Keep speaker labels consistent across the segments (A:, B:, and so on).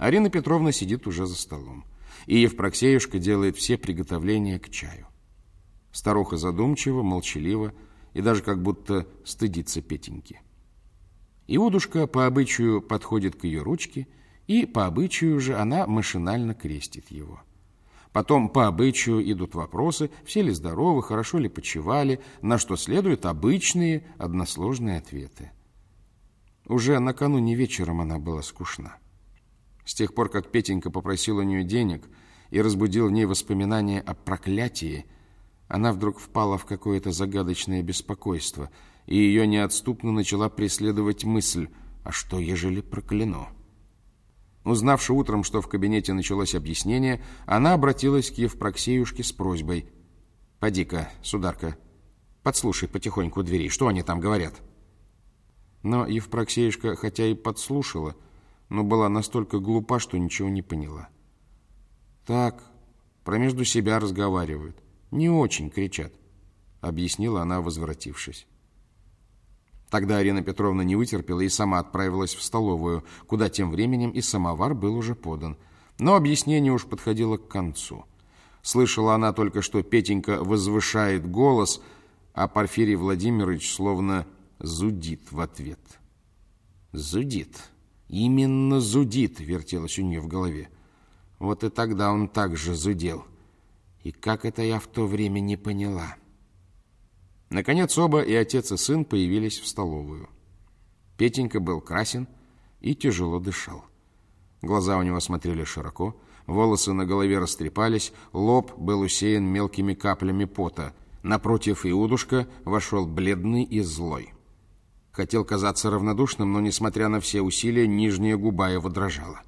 A: Арина Петровна сидит уже за столом, и Евпроксеюшка делает все приготовления к чаю. Старуха задумчиво, молчалива и даже как будто стыдится Петеньки. Иудушка по обычаю подходит к ее ручке, и по обычаю же она машинально крестит его. Потом по обычаю идут вопросы, все ли здоровы, хорошо ли почевали, на что следуют обычные односложные ответы. Уже накануне вечером она была скучна. С тех пор, как Петенька попросил у нее денег и разбудил в ней воспоминания о проклятии, она вдруг впала в какое-то загадочное беспокойство, и ее неотступно начала преследовать мысль, а что, ежели прокляну? Узнавши утром, что в кабинете началось объяснение, она обратилась к Евпроксеюшке с просьбой. «Поди-ка, сударка, подслушай потихоньку двери, что они там говорят?» Но Евпроксеюшка, хотя и подслушала, но была настолько глупа, что ничего не поняла. «Так, про между себя разговаривают, не очень кричат», — объяснила она, возвратившись. Тогда Арина Петровна не вытерпела и сама отправилась в столовую, куда тем временем и самовар был уже подан. Но объяснение уж подходило к концу. Слышала она только, что Петенька возвышает голос, а Порфирий Владимирович словно зудит в ответ. «Зудит. Именно зудит», — вертелось у нее в голове. Вот и тогда он также зудел. И как это я в то время не поняла?» Наконец оба, и отец, и сын, появились в столовую. Петенька был красен и тяжело дышал. Глаза у него смотрели широко, волосы на голове растрепались, лоб был усеян мелкими каплями пота. Напротив Иудушка вошел бледный и злой. Хотел казаться равнодушным, но, несмотря на все усилия, нижняя губа его дрожала.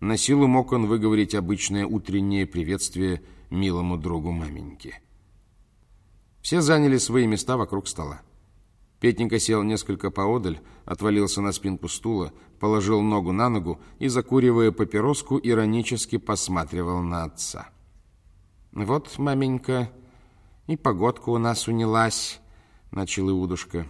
A: На силу мог он выговорить обычное утреннее приветствие милому другу маменьки. Все заняли свои места вокруг стола. Петенька сел несколько поодаль, отвалился на спинку стула, положил ногу на ногу и, закуривая папироску, иронически посматривал на отца. «Вот, маменька, и погодка у нас унялась», — начал Иудушка.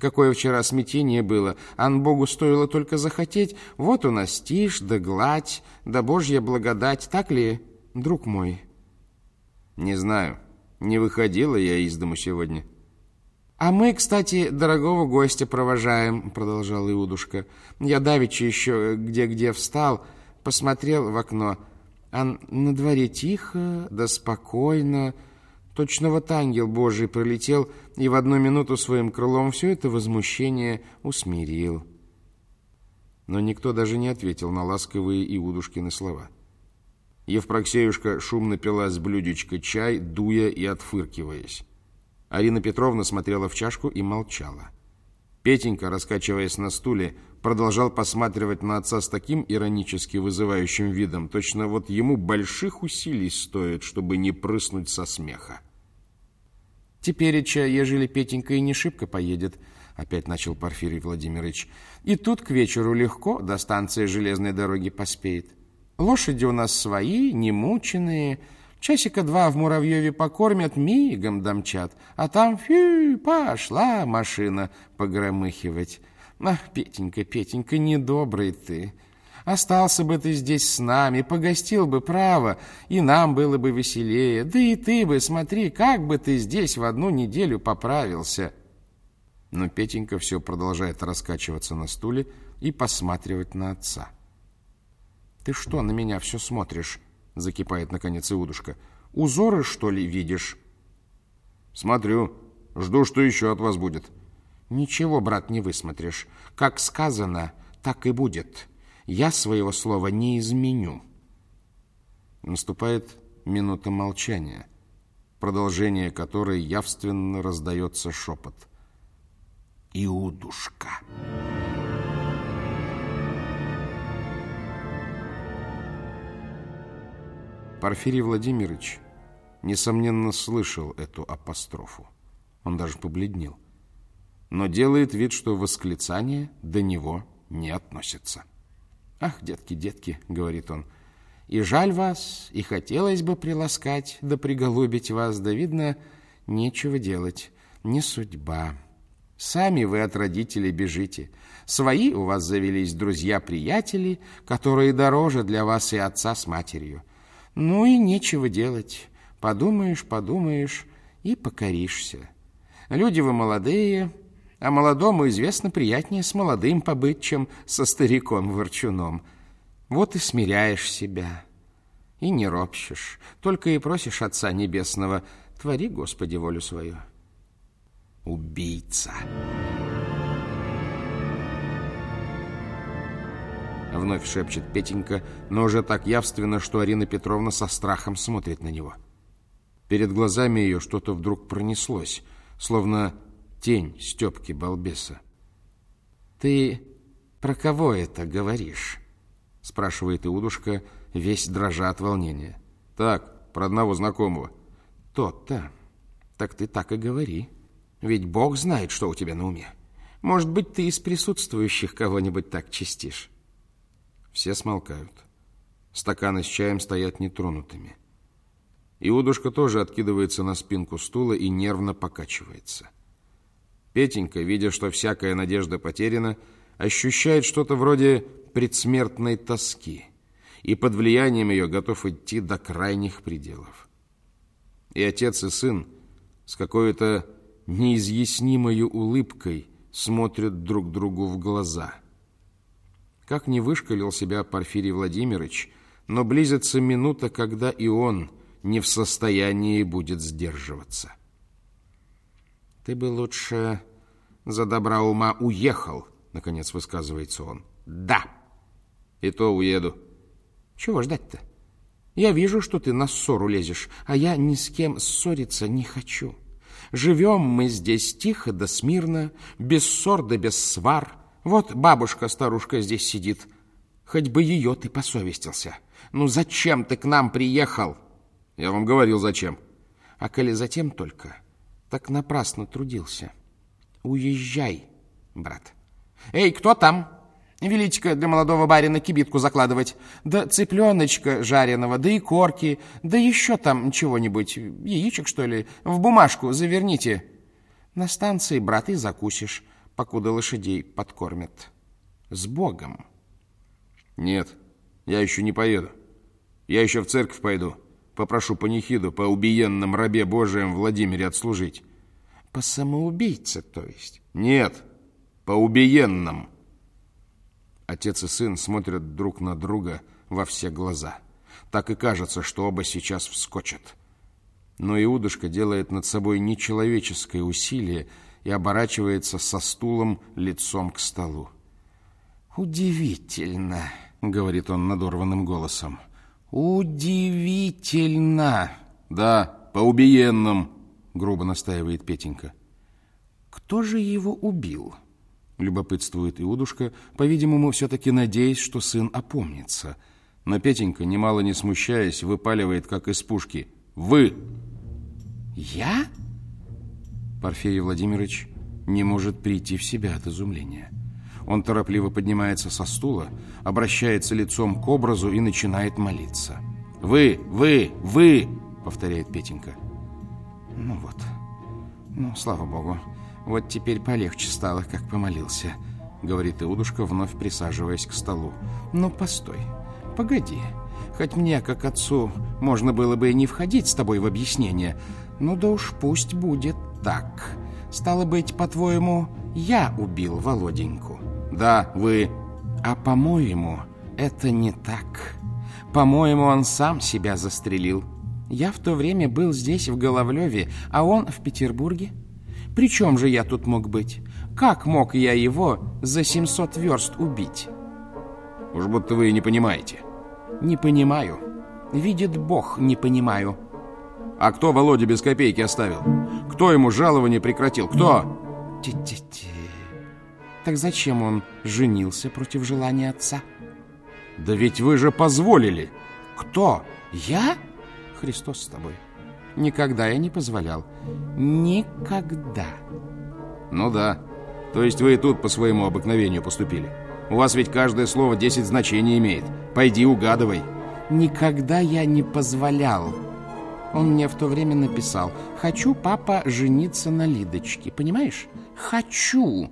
A: «Какое вчера смятение было! Ан Богу стоило только захотеть. Вот у нас тишь да гладь, да Божья благодать. Так ли, друг мой?» «Не знаю», не выходила я из дому сегодня. «А мы, кстати, дорогого гостя провожаем», — продолжал Иудушка. «Я давеча еще где-где встал, посмотрел в окно, а на дворе тихо да спокойно. Точно вот ангел Божий пролетел и в одну минуту своим крылом все это возмущение усмирил». Но никто даже не ответил на ласковые Иудушкины слова. Евпроксеюшка шумно пила с блюдечка чай, дуя и отфыркиваясь. Арина Петровна смотрела в чашку и молчала. Петенька, раскачиваясь на стуле, продолжал посматривать на отца с таким иронически вызывающим видом, точно вот ему больших усилий стоит, чтобы не прыснуть со смеха. «Тепереча, ежели Петенька и не шибко поедет», — опять начал Порфирий Владимирович, «и тут к вечеру легко до станции железной дороги поспеет. Лошади у нас свои, немученные. Часика два в Муравьеве покормят, мигом домчат. А там, фью, пошла машина погромыхивать. Ах, Петенька, Петенька, недобрый ты. Остался бы ты здесь с нами, погостил бы право, и нам было бы веселее. Да и ты бы, смотри, как бы ты здесь в одну неделю поправился. Но Петенька все продолжает раскачиваться на стуле и посматривать на отца. «Ты что на меня все смотришь?» — закипает, наконец, Иудушка. «Узоры, что ли, видишь?»
B: «Смотрю. Жду, что еще от вас будет».
A: «Ничего, брат, не высмотришь. Как сказано, так и будет. Я своего слова не изменю». Наступает минута молчания, продолжение которой явственно раздается шепот. «Иудушка». Порфирий Владимирович, несомненно, слышал эту апострофу. Он даже побледнел. Но делает вид, что восклицание до него не относится. «Ах, детки, детки», — говорит он, — «и жаль вас, и хотелось бы приласкать, да приголубить вас, да, видно, нечего делать, не судьба». Сами вы от родителей бежите. Свои у вас завелись друзья-приятели, которые дороже для вас и отца с матерью. Ну и нечего делать. Подумаешь, подумаешь и покоришься. Люди вы молодые, а молодому известно приятнее с молодым побыть, чем со стариком-ворчуном. Вот и смиряешь себя, и не ропщешь, только и просишь Отца Небесного, твори, Господи, волю свою. Убийца. Вновь шепчет Петенька, но уже так явственно, что Арина Петровна со страхом смотрит на него. Перед глазами ее что-то вдруг пронеслось, словно тень Степки Балбеса. «Ты про кого это говоришь?» спрашивает Иудушка, весь дрожа от волнения.
B: «Так, про одного знакомого».
A: «Тот-то. Так ты так и говори. Ведь Бог знает, что у тебя на уме. Может быть, ты из присутствующих кого-нибудь так чистишь?»
B: Все смолкают. Стаканы с чаем стоят нетронутыми. Иудушка тоже откидывается на спинку стула и нервно покачивается. Петенька, видя, что всякая надежда потеряна, ощущает что-то вроде предсмертной тоски и под влиянием ее готов идти до крайних пределов. И отец и сын с какой-то неизъяснимой улыбкой смотрят друг другу в глаза. Как не вышкалил себя Порфирий Владимирович, но близится минута, когда и он не в состоянии будет сдерживаться.
A: «Ты бы лучше за добра ума уехал», — наконец высказывается он. «Да».
B: «И то уеду».
A: «Чего ждать-то? Я вижу, что ты на ссору лезешь, а я ни с кем ссориться не хочу. Живем мы здесь тихо да смирно, без ссор да без свар. Вот бабушка-старушка здесь сидит. Хоть бы ее ты посовестился. Ну зачем ты к нам приехал?»
B: «Я вам говорил, зачем».
A: «А коли затем только, так напрасно трудился». Уезжай, брат. Эй, кто там? Велите-ка для молодого барина кибитку закладывать. Да цыпленочка жареного, да и корки, да еще там чего-нибудь, яичек, что ли, в бумажку заверните. На станции, брат, и закусишь, покуда лошадей подкормят. С Богом.
B: Нет, я еще не поеду. Я еще в церковь пойду. Попрошу панихиду по убиенном рабе Божием Владимире отслужить.
A: По самоубийце, то есть?
B: Нет, по убиенным. Отец и сын смотрят друг на друга во все глаза. Так и кажется, что оба сейчас вскочат. Но Иудушка делает над собой нечеловеческое усилие и оборачивается со стулом лицом к столу.
A: «Удивительно», — говорит он надорванным голосом. «Удивительно!»
B: «Да, по убиенным», грубо настаивает Петенька.
A: Кто же его убил? Любопытствует Иудушка, по-видимому, все-таки надеясь, что сын опомнится.
B: Но Петенька, немало не смущаясь, выпаливает, как из пушки. «Вы!»
A: «Я?»
B: Порфирий Владимирович не может прийти в себя от изумления. Он торопливо поднимается со стула, обращается лицом к образу и начинает молиться. «Вы! Вы! Вы!» — повторяет Петенька.
A: Ну вот. Ну, слава богу. Вот теперь полегче стало, как помолился, говорит Иудушка, вновь присаживаясь к столу. Ну, постой. Погоди. Хоть мне, как отцу, можно было бы и не входить с тобой в объяснение. Ну да уж пусть будет так. Стало быть, по-твоему, я убил Володеньку?
B: Да, вы.
A: А по-моему, это не так. По-моему, он сам себя застрелил. Я в то время был здесь, в Головлеве, а он в Петербурге. При чем же я тут мог быть? Как мог я его за 700 верст убить?
B: Уж будто вы не понимаете.
A: Не понимаю. Видит Бог, не понимаю.
B: А кто Володя без копейки оставил? Кто ему жалование прекратил? Кто?
A: Ти-ти-ти. Так зачем он женился против желания отца?
B: Да ведь вы же позволили.
A: Кто? Я? Христос с тобой. Никогда я не позволял. Никогда.
B: Ну да. То есть вы и тут по своему обыкновению поступили. У вас ведь каждое слово десять значений имеет. Пойди угадывай.
A: Никогда я не позволял. Он мне в то время написал, «Хочу, папа, жениться на Лидочке». Понимаешь? «Хочу»,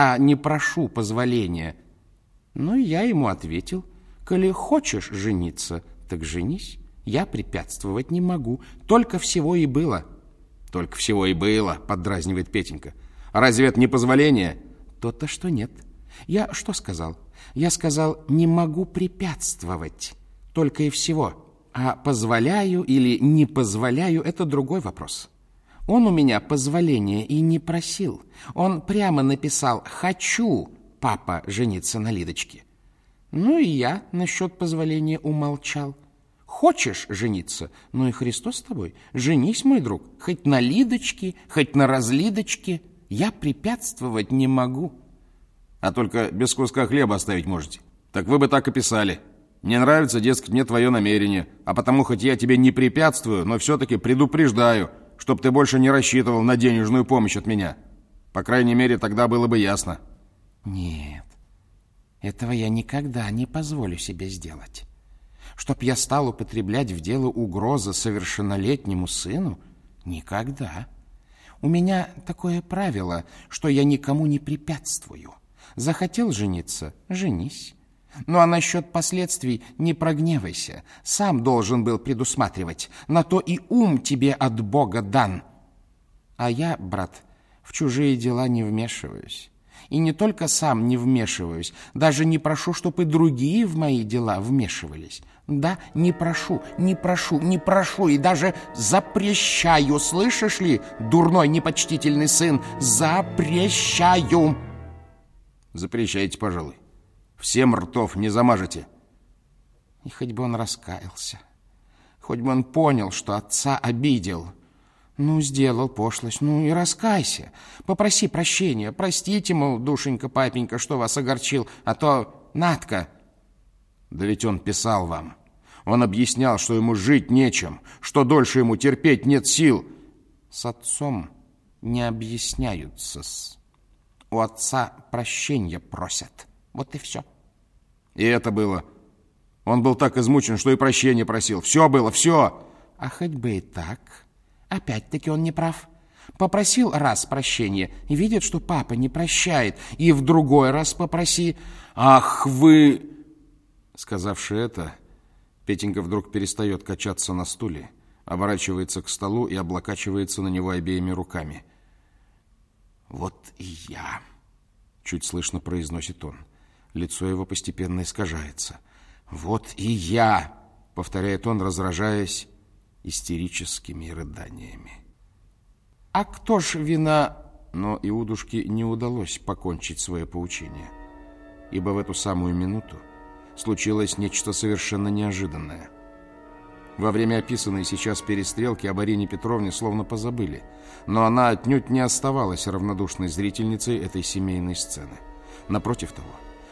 A: а не прошу позволения. Ну, я ему ответил, «Коли хочешь жениться, так женись. Я препятствовать не могу. Только всего и было».
B: «Только всего и было», — поддразнивает Петенька. «А разве это не позволение?»
A: «То-то, что нет. Я что сказал? Я сказал, не могу препятствовать. Только и всего». А позволяю или не позволяю – это другой вопрос. Он у меня позволения и не просил. Он прямо написал «хочу, папа, жениться на Лидочке». Ну и я насчет позволения умолчал. Хочешь жениться? Ну и Христос с тобой. Женись, мой друг, хоть на Лидочке, хоть на разлидочке. Я препятствовать не могу.
B: А только без куска хлеба оставить можете. Так вы бы так и писали. Не нравится, дескать, мне твое намерение, а потому хоть я тебе не препятствую, но все-таки предупреждаю, чтоб ты больше не рассчитывал на денежную помощь от меня. По крайней мере, тогда было бы ясно.
A: Нет, этого я никогда не позволю себе сделать. Чтоб я стал употреблять в дело угрозы совершеннолетнему сыну? Никогда. У меня такое правило, что я никому не препятствую. Захотел жениться – женись. Ну а насчет последствий не прогневайся. Сам должен был предусматривать. На то и ум тебе от Бога дан. А я, брат, в чужие дела не вмешиваюсь. И не только сам не вмешиваюсь, даже не прошу, чтобы другие в мои дела вмешивались. Да, не прошу, не прошу, не прошу и даже запрещаю, слышишь ли, дурной непочтительный сын, запрещаю.
B: Запрещайте, пожалуй. Всем ртов не замажете.
A: И хоть бы он раскаялся, хоть бы он понял, что отца обидел. Ну, сделал пошлость, ну и раскайся. Попроси прощения. Простите, мол, душенька, папенька, что вас огорчил, а то Натка.
B: Да ведь он писал вам. Он объяснял, что ему жить нечем, что дольше ему терпеть нет сил.
A: С отцом не объясняются-с. У отца прощения просят. Вот и все.
B: И это было. Он был так измучен, что и прощения просил. Все было, все.
A: А хоть бы и так. Опять-таки он не прав. Попросил раз прощения и видит, что папа не прощает. И в другой раз попроси.
B: Ах вы... Сказавши это, Петенька вдруг перестает качаться на стуле, оборачивается к столу и облокачивается на него обеими руками. «Вот и я», — чуть слышно произносит он. Лицо его постепенно искажается. «Вот и я!» — повторяет он, разражаясь истерическими рыданиями.
A: «А кто ж вина...» Но Иудушке не удалось покончить свое поучение, ибо в эту самую минуту случилось нечто совершенно неожиданное. Во время описанной сейчас перестрелки об Арине Петровне словно позабыли, но она отнюдь не оставалась равнодушной зрительницей этой семейной сцены. Напротив того,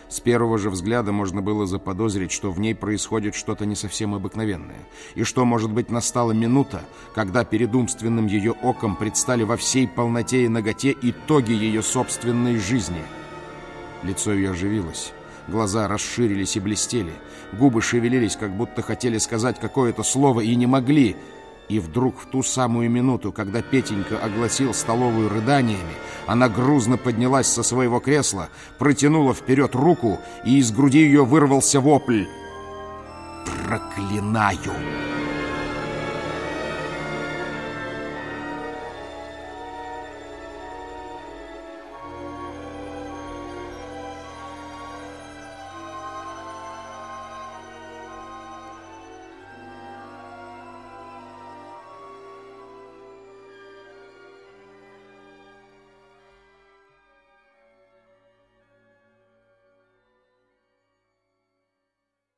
A: с первого же взгляда можно было заподозрить, что в ней происходит что-то не совсем обыкновенное, и что, может быть, настала минута, когда перед умственным ее оком предстали во всей полноте и наготе итоги ее собственной жизни. Лицо ее оживилось, глаза расширились и блестели, губы шевелились, как будто хотели сказать какое-то слово и не могли — и вдруг в ту самую минуту, когда Петенька огласил столовую рыданиями, она грузно поднялась со своего кресла, протянула вперед руку, и из груди ее вырвался вопль «Проклинаю!»